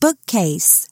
bookcase.